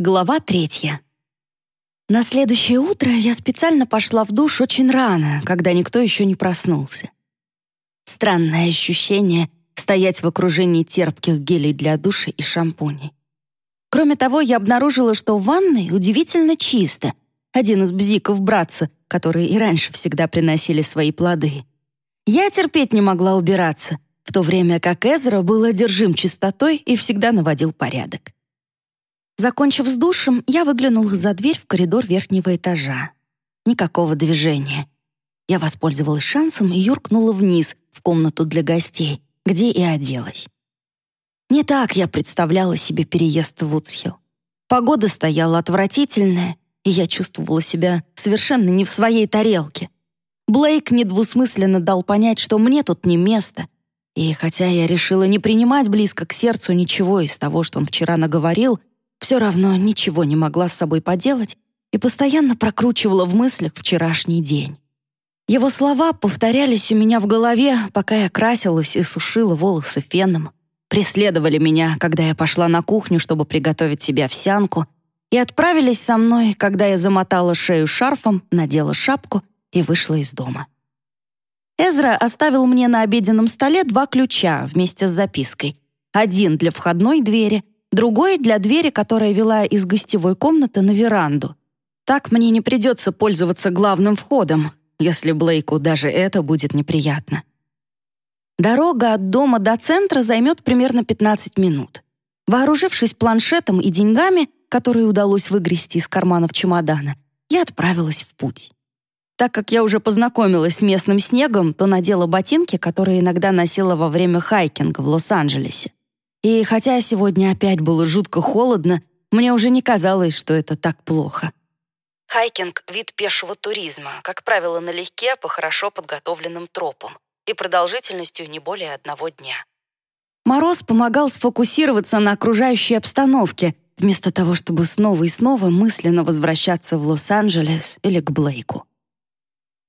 Глава третья. На следующее утро я специально пошла в душ очень рано, когда никто еще не проснулся. Странное ощущение стоять в окружении терпких гелей для душа и шампуней. Кроме того, я обнаружила, что в ванной удивительно чисто. Один из бзиков братца, которые и раньше всегда приносили свои плоды. Я терпеть не могла убираться, в то время как Эзра был одержим чистотой и всегда наводил порядок. Закончив с душем, я выглянула за дверь в коридор верхнего этажа. Никакого движения. Я воспользовалась шансом и юркнула вниз, в комнату для гостей, где и оделась. Не так я представляла себе переезд в Вудсхилл. Погода стояла отвратительная, и я чувствовала себя совершенно не в своей тарелке. Блейк недвусмысленно дал понять, что мне тут не место. И хотя я решила не принимать близко к сердцу ничего из того, что он вчера наговорил, все равно ничего не могла с собой поделать и постоянно прокручивала в мыслях вчерашний день. Его слова повторялись у меня в голове, пока я красилась и сушила волосы феном, преследовали меня, когда я пошла на кухню, чтобы приготовить себе овсянку, и отправились со мной, когда я замотала шею шарфом, надела шапку и вышла из дома. Эзра оставил мне на обеденном столе два ключа вместе с запиской. Один для входной двери, другой для двери, которая вела из гостевой комнаты на веранду. Так мне не придется пользоваться главным входом, если Блейку даже это будет неприятно. Дорога от дома до центра займет примерно 15 минут. Вооружившись планшетом и деньгами, которые удалось выгрести из карманов чемодана, я отправилась в путь. Так как я уже познакомилась с местным снегом, то надела ботинки, которые иногда носила во время хайкинга в Лос-Анджелесе. И хотя сегодня опять было жутко холодно, мне уже не казалось, что это так плохо. Хайкинг — вид пешего туризма, как правило, налегке по хорошо подготовленным тропам и продолжительностью не более одного дня. Мороз помогал сфокусироваться на окружающей обстановке, вместо того, чтобы снова и снова мысленно возвращаться в Лос-Анджелес или к Блейку.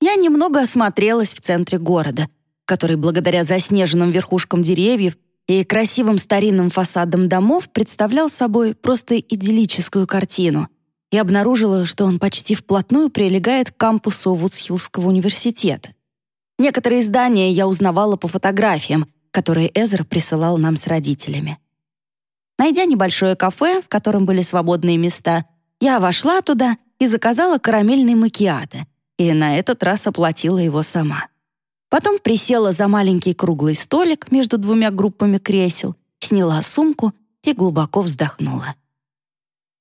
Я немного осмотрелась в центре города, который благодаря заснеженным верхушкам деревьев и красивым старинным фасадом домов представлял собой просто идиллическую картину и обнаружила, что он почти вплотную прилегает к кампусу Вудсхиллского университета. Некоторые здания я узнавала по фотографиям, которые Эзра присылал нам с родителями. Найдя небольшое кафе, в котором были свободные места, я вошла туда и заказала карамельный макиато, и на этот раз оплатила его сама. Потом присела за маленький круглый столик между двумя группами кресел, сняла сумку и глубоко вздохнула.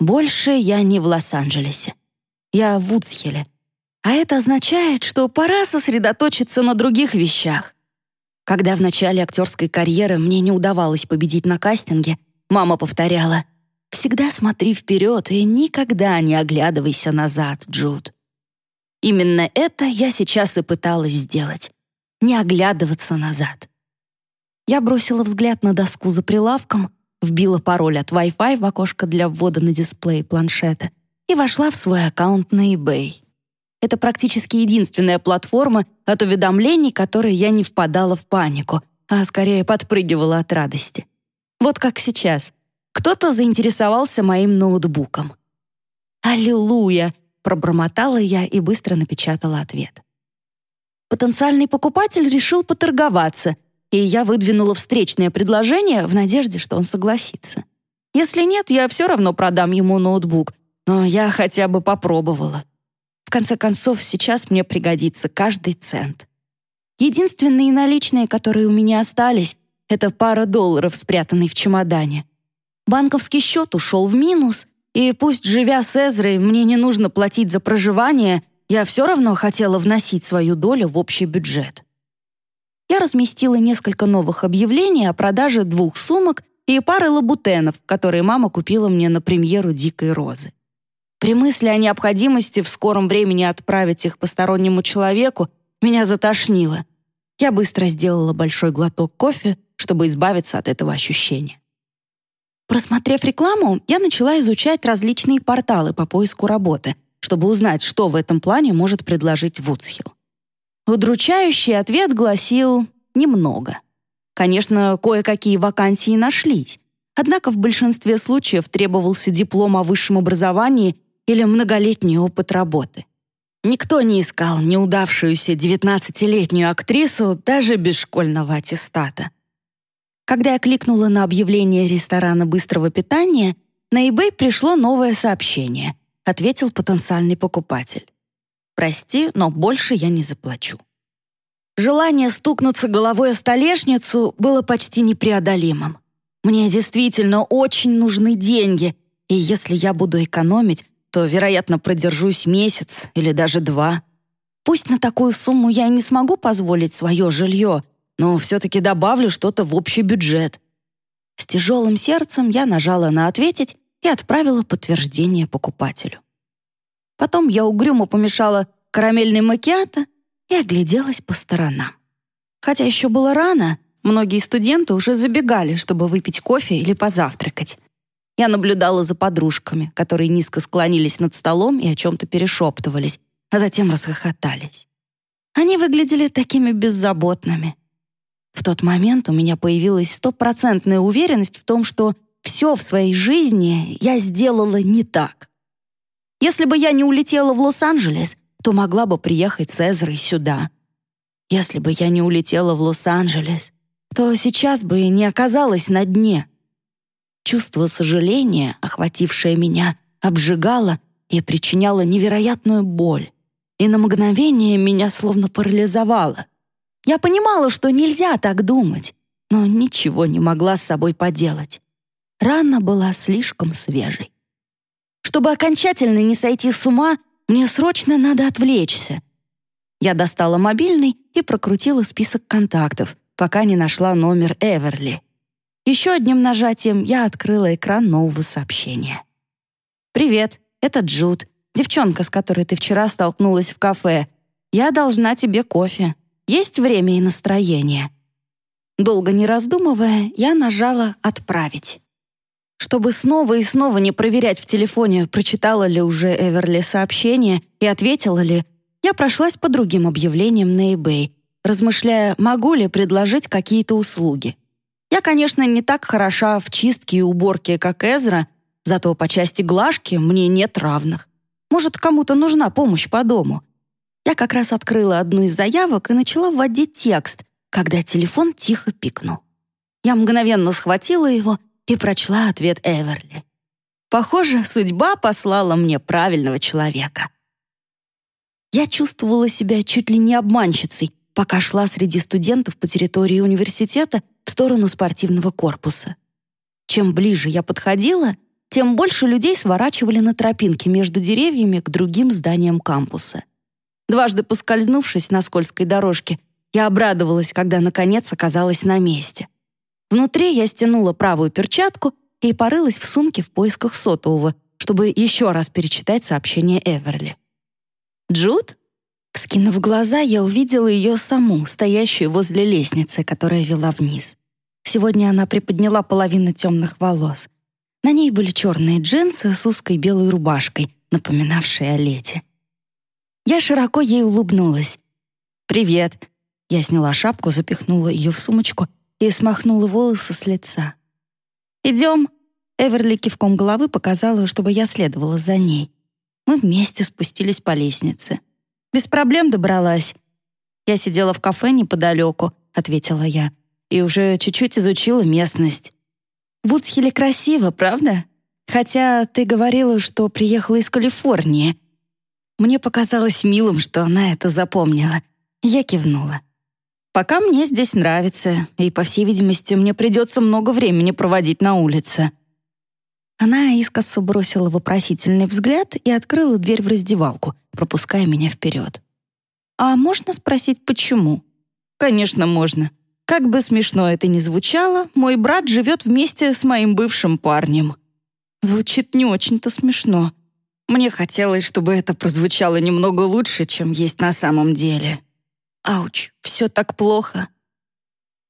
Больше я не в Лос-Анджелесе. Я в Вудсхилле. А это означает, что пора сосредоточиться на других вещах. Когда в начале актерской карьеры мне не удавалось победить на кастинге, мама повторяла «Всегда смотри вперед и никогда не оглядывайся назад, Джуд». Именно это я сейчас и пыталась сделать не оглядываться назад. Я бросила взгляд на доску за прилавком, вбила пароль от Wi-Fi в окошко для ввода на дисплей планшета и вошла в свой аккаунт на eBay. Это практически единственная платформа от уведомлений, которой я не впадала в панику, а скорее подпрыгивала от радости. Вот как сейчас. Кто-то заинтересовался моим ноутбуком. «Аллилуйя!» — пробормотала я и быстро напечатала ответ. Потенциальный покупатель решил поторговаться, и я выдвинула встречное предложение в надежде, что он согласится. Если нет, я все равно продам ему ноутбук, но я хотя бы попробовала. В конце концов, сейчас мне пригодится каждый цент. Единственные наличные, которые у меня остались, это пара долларов, спрятанные в чемодане. Банковский счет ушел в минус, и пусть, живя с Эзрой, мне не нужно платить за проживание, я все равно хотела вносить свою долю в общий бюджет. Я разместила несколько новых объявлений о продаже двух сумок и пары лабутенов, которые мама купила мне на премьеру «Дикой розы». При мысли о необходимости в скором времени отправить их постороннему человеку меня затошнило. Я быстро сделала большой глоток кофе, чтобы избавиться от этого ощущения. Просмотрев рекламу, я начала изучать различные порталы по поиску работы — чтобы узнать, что в этом плане может предложить Вудсхилл. Удручающий ответ гласил «немного». Конечно, кое-какие вакансии нашлись. Однако в большинстве случаев требовался диплом о высшем образовании или многолетний опыт работы. Никто не искал неудавшуюся 19-летнюю актрису даже без школьного аттестата. Когда я кликнула на объявление ресторана быстрого питания, на eBay пришло новое сообщение, ответил потенциальный покупатель. «Прости, но больше я не заплачу». Желание стукнуться головой о столешницу было почти непреодолимым. Мне действительно очень нужны деньги, и если я буду экономить, то, вероятно, продержусь месяц или даже два. Пусть на такую сумму я и не смогу позволить свое жилье, но все-таки добавлю что-то в общий бюджет. С тяжелым сердцем я нажала на «Ответить» и отправила подтверждение покупателю. Потом я угрюмо помешала карамельный макиато и огляделась по сторонам. Хотя еще было рано, многие студенты уже забегали, чтобы выпить кофе или позавтракать. Я наблюдала за подружками, которые низко склонились над столом и о чем-то перешептывались, а затем расхохотались. Они выглядели такими беззаботными. В тот момент у меня появилась стопроцентная уверенность в том, что все в своей жизни я сделала не так. Если бы я не улетела в Лос-Анджелес, то могла бы приехать с Эзрой сюда. Если бы я не улетела в Лос-Анджелес, то сейчас бы не оказалась на дне. Чувство сожаления, охватившее меня, обжигало и причиняло невероятную боль. И на мгновение меня словно парализовало — я понимала, что нельзя так думать, но ничего не могла с собой поделать. Рана была слишком свежей. Чтобы окончательно не сойти с ума, мне срочно надо отвлечься. Я достала мобильный и прокрутила список контактов, пока не нашла номер Эверли. Еще одним нажатием я открыла экран нового сообщения. «Привет, это Джуд, девчонка, с которой ты вчера столкнулась в кафе. Я должна тебе кофе. Есть время и настроение?» Долго не раздумывая, я нажала «Отправить». Чтобы снова и снова не проверять в телефоне, прочитала ли уже Эверли сообщение и ответила ли, я прошлась по другим объявлениям на eBay, размышляя, могу ли предложить какие-то услуги. Я, конечно, не так хороша в чистке и уборке, как Эзра, зато по части глажки мне нет равных. Может, кому-то нужна помощь по дому. Я как раз открыла одну из заявок и начала вводить текст, когда телефон тихо пикнул. Я мгновенно схватила его и прочла ответ Эверли. Похоже, судьба послала мне правильного человека. Я чувствовала себя чуть ли не обманщицей, пока шла среди студентов по территории университета в сторону спортивного корпуса. Чем ближе я подходила, тем больше людей сворачивали на тропинке между деревьями к другим зданиям кампуса. Дважды поскользнувшись на скользкой дорожке, я обрадовалась, когда, наконец, оказалась на месте. Внутри я стянула правую перчатку и порылась в сумке в поисках сотового, чтобы еще раз перечитать сообщение Эверли. «Джуд?» Вскинув глаза, я увидела ее саму, стоящую возле лестницы, которая вела вниз. Сегодня она приподняла половину темных волос. На ней были черные джинсы с узкой белой рубашкой, напоминавшей о лете. Я широко ей улыбнулась. «Привет!» Я сняла шапку, запихнула ее в сумочку и смахнула волосы с лица. «Идем!» Эверли кивком головы показала, чтобы я следовала за ней. Мы вместе спустились по лестнице. «Без проблем добралась». «Я сидела в кафе неподалеку», — ответила я, «и уже чуть-чуть изучила местность». В Вудсхилле красиво, правда? Хотя ты говорила, что приехала из Калифорнии. Мне показалось милым, что она это запомнила. Я кивнула. «Пока мне здесь нравится, и, по всей видимости, мне придется много времени проводить на улице». Она искоса бросила вопросительный взгляд и открыла дверь в раздевалку, пропуская меня вперед. «А можно спросить, почему?» «Конечно, можно. Как бы смешно это ни звучало, мой брат живет вместе с моим бывшим парнем». Звучит не очень-то смешно. Мне хотелось, чтобы это прозвучало немного лучше, чем есть на самом деле. Ауч, все так плохо.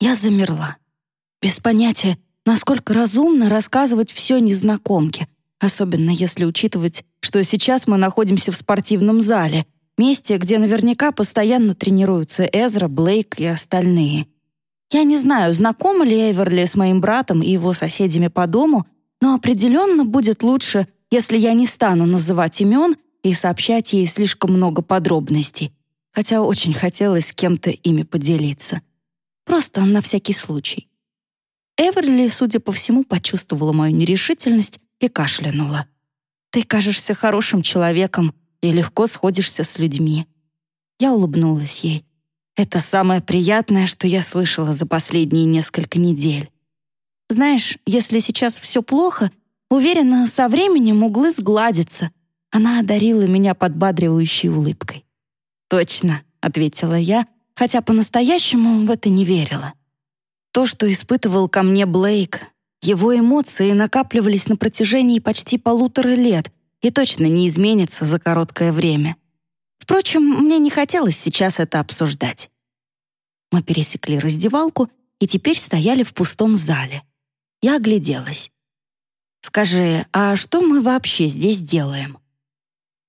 Я замерла. Без понятия, насколько разумно рассказывать все незнакомке, особенно если учитывать, что сейчас мы находимся в спортивном зале, месте, где наверняка постоянно тренируются Эзра, Блейк и остальные. Я не знаю, знакома ли Эверли с моим братом и его соседями по дому, но определенно будет лучше, если я не стану называть имен и сообщать ей слишком много подробностей, хотя очень хотелось с кем-то ими поделиться. Просто на всякий случай. Эверли, судя по всему, почувствовала мою нерешительность и кашлянула. «Ты кажешься хорошим человеком и легко сходишься с людьми». Я улыбнулась ей. Это самое приятное, что я слышала за последние несколько недель. Знаешь, если сейчас все плохо, уверена, со временем углы сгладятся. Она одарила меня подбадривающей улыбкой. «Точно», — ответила я, хотя по-настоящему в это не верила. То, что испытывал ко мне Блейк, его эмоции накапливались на протяжении почти полутора лет и точно не изменятся за короткое время. Впрочем, мне не хотелось сейчас это обсуждать. Мы пересекли раздевалку и теперь стояли в пустом зале. Я огляделась. «Скажи, а что мы вообще здесь делаем?»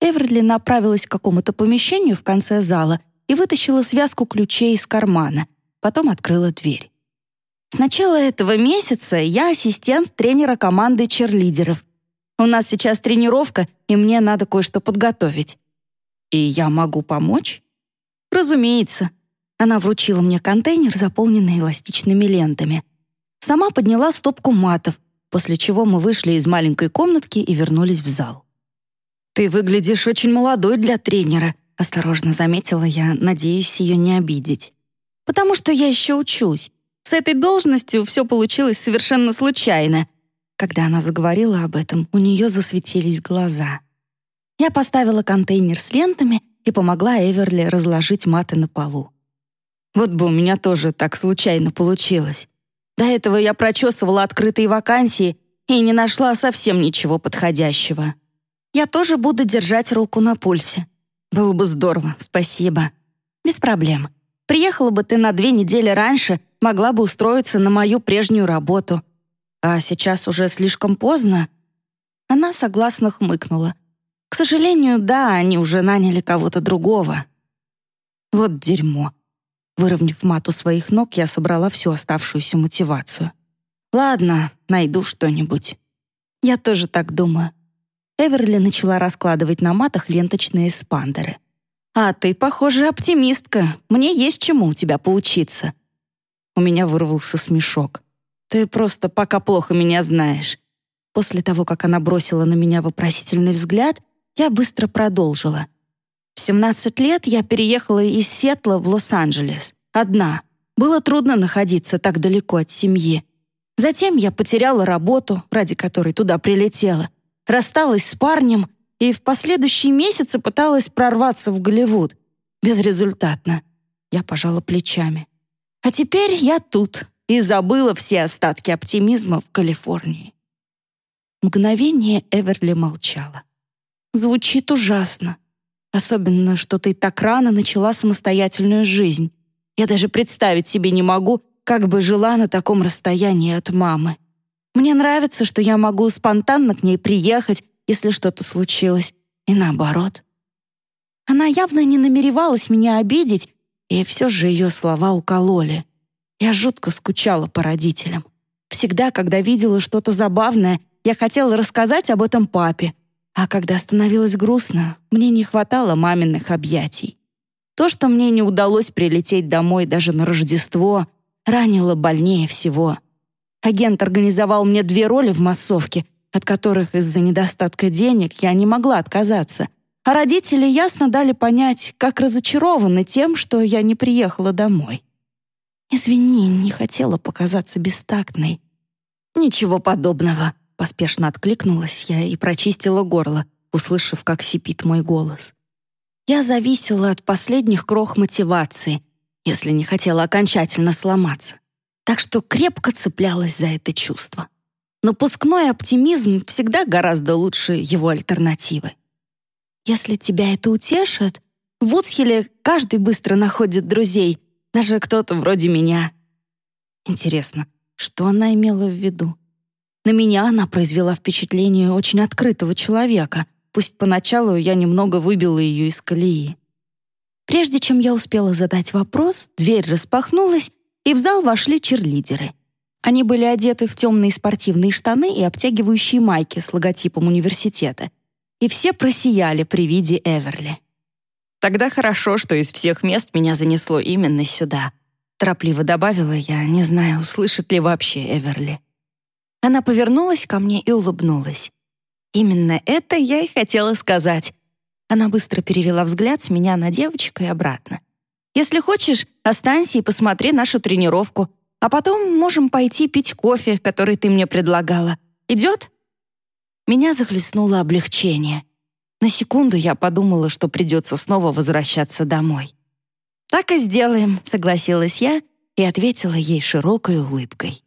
Эверли направилась к какому-то помещению в конце зала и вытащила связку ключей из кармана, потом открыла дверь. «С начала этого месяца я ассистент тренера команды черлидеров. У нас сейчас тренировка, и мне надо кое-что подготовить. «И я могу помочь?» «Разумеется». Она вручила мне контейнер, заполненный эластичными лентами. Сама подняла стопку матов, после чего мы вышли из маленькой комнатки и вернулись в зал. «Ты выглядишь очень молодой для тренера», — осторожно заметила я, надеюсь ее не обидеть. «Потому что я еще учусь. С этой должностью все получилось совершенно случайно». Когда она заговорила об этом, у нее засветились глаза. Я поставила контейнер с лентами и помогла Эверли разложить маты на полу. Вот бы у меня тоже так случайно получилось. До этого я прочесывала открытые вакансии и не нашла совсем ничего подходящего. Я тоже буду держать руку на пульсе. Было бы здорово, спасибо. Без проблем. Приехала бы ты на две недели раньше, могла бы устроиться на мою прежнюю работу. А сейчас уже слишком поздно. Она согласно хмыкнула — к сожалению, да, они уже наняли кого-то другого. Вот дерьмо. Выровняв мату своих ног, я собрала всю оставшуюся мотивацию. Ладно, найду что-нибудь. Я тоже так думаю. Эверли начала раскладывать на матах ленточные спандеры. «А ты, похоже, оптимистка. Мне есть чему у тебя поучиться». У меня вырвался смешок. «Ты просто пока плохо меня знаешь». После того, как она бросила на меня вопросительный взгляд, я быстро продолжила. В 17 лет я переехала из Сетла в Лос-Анджелес. Одна. Было трудно находиться так далеко от семьи. Затем я потеряла работу, ради которой туда прилетела. Рассталась с парнем и в последующие месяцы пыталась прорваться в Голливуд. Безрезультатно. Я пожала плечами. А теперь я тут и забыла все остатки оптимизма в Калифорнии. Мгновение Эверли молчала. Звучит ужасно. Особенно, что ты так рано начала самостоятельную жизнь. Я даже представить себе не могу, как бы жила на таком расстоянии от мамы. Мне нравится, что я могу спонтанно к ней приехать, если что-то случилось, и наоборот. Она явно не намеревалась меня обидеть, и все же ее слова укололи. Я жутко скучала по родителям. Всегда, когда видела что-то забавное, я хотела рассказать об этом папе, а когда становилось грустно, мне не хватало маминых объятий. То, что мне не удалось прилететь домой даже на Рождество, ранило больнее всего. Агент организовал мне две роли в массовке, от которых из-за недостатка денег я не могла отказаться. А родители ясно дали понять, как разочарованы тем, что я не приехала домой. «Извини, не хотела показаться бестактной». «Ничего подобного», Поспешно откликнулась я и прочистила горло, услышав, как сипит мой голос. Я зависела от последних крох мотивации, если не хотела окончательно сломаться. Так что крепко цеплялась за это чувство. Напускной оптимизм всегда гораздо лучше его альтернативы. Если тебя это утешит, в Уцхеле каждый быстро находит друзей, даже кто-то вроде меня. Интересно, что она имела в виду? На меня она произвела впечатление очень открытого человека, пусть поначалу я немного выбила ее из колеи. Прежде чем я успела задать вопрос, дверь распахнулась, и в зал вошли черлидеры. Они были одеты в темные спортивные штаны и обтягивающие майки с логотипом университета. И все просияли при виде Эверли. «Тогда хорошо, что из всех мест меня занесло именно сюда», торопливо добавила я, не знаю, услышит ли вообще Эверли. Она повернулась ко мне и улыбнулась. Именно это я и хотела сказать. Она быстро перевела взгляд с меня на девочку и обратно. «Если хочешь, останься и посмотри нашу тренировку, а потом можем пойти пить кофе, который ты мне предлагала. Идет?» Меня захлестнуло облегчение. На секунду я подумала, что придется снова возвращаться домой. «Так и сделаем», — согласилась я и ответила ей широкой улыбкой.